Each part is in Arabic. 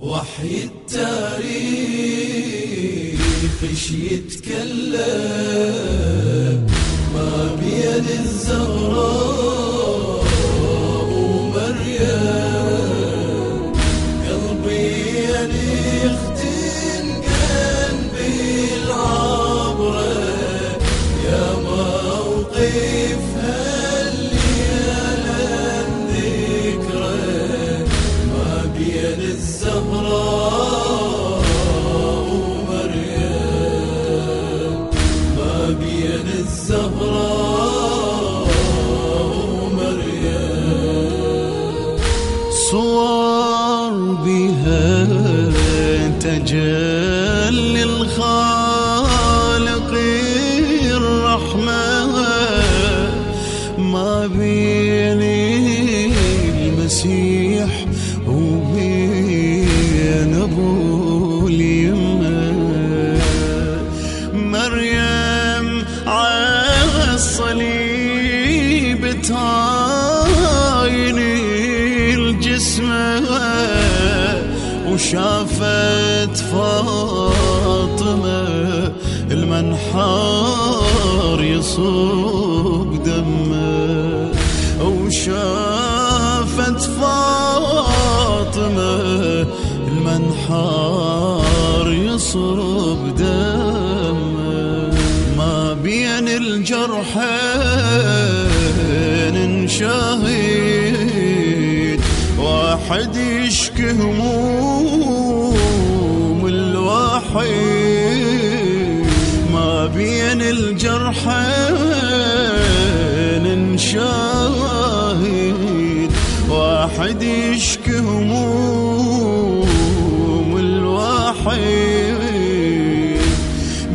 وحي التاريخ إيش يتكلم؟ ما بين الزهراء ومريم. قلبي يا تجلي الخالق الرحمة ما بين المسيح وبين أبو اليمة مريم على الصليب تعايني وشافت فاطمة المنحار يصب دمه وشافت فاطمة المنحار يصب دمه. ما بين الجرحين شاهد واحد يشكي هموم الوحيد ما بين الجرحين شاهد واحد يشكي هموم الوحيد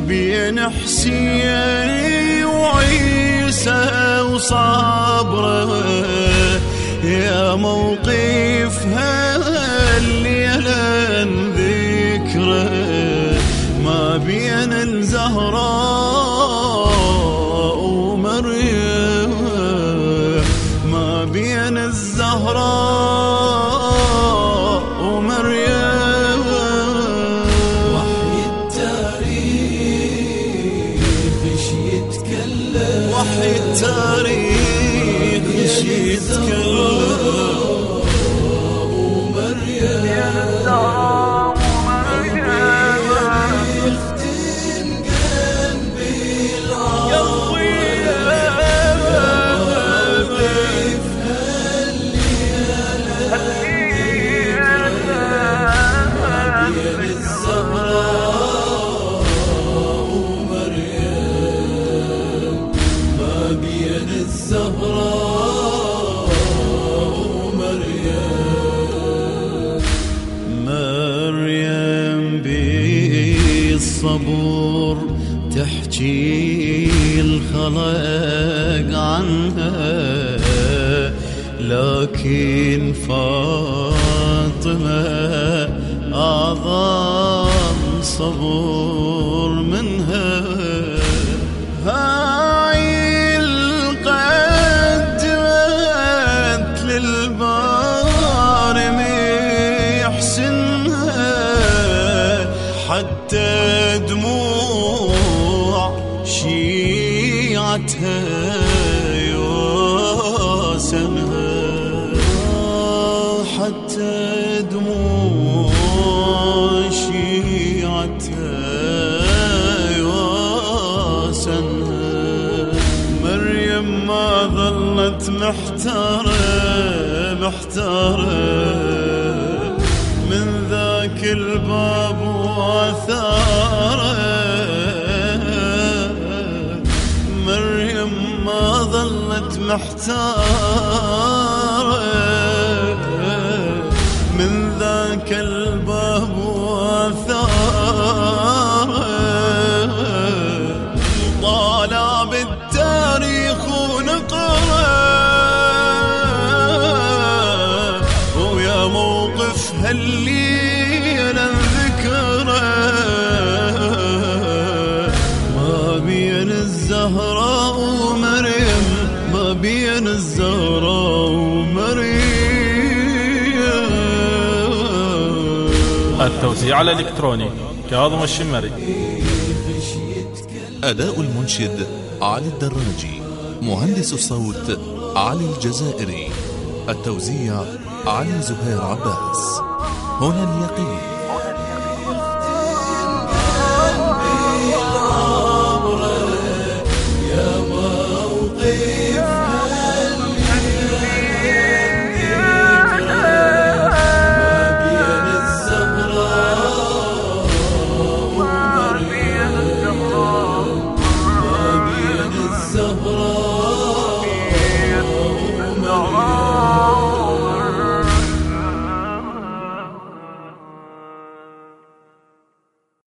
بين حسين وعيسى وصبره يا موقف هالليلة ذكرى ما بين الزهراء ومريم ما بين الزهراء ومريم وحي التاريخ إيش يتكلم؟ وحي التاريخ إيش يتكلم؟ بالصبور تحكي الخلق عنها لكن فاطمة أعظم صبور منها. دموع شيعتها يوسنها حتى دموع شيعتها يوسنها مريم ما ظلت محتارة محتارة. من ذاك الباب وآثاره. مريم ما ظلت محتارة. من ذاك الباب وآثاره. طالع بالتاريخ ونقرا ويا موقف ما بين الزهراء ومريم ما بين الزهراء ومريم. التوزيع الإلكتروني كاظم الشمري. أداء المنشد علي الدراجي. مهندس الصوت علي الجزائري. التوزيع علي زهير عباس. هنا اليقين.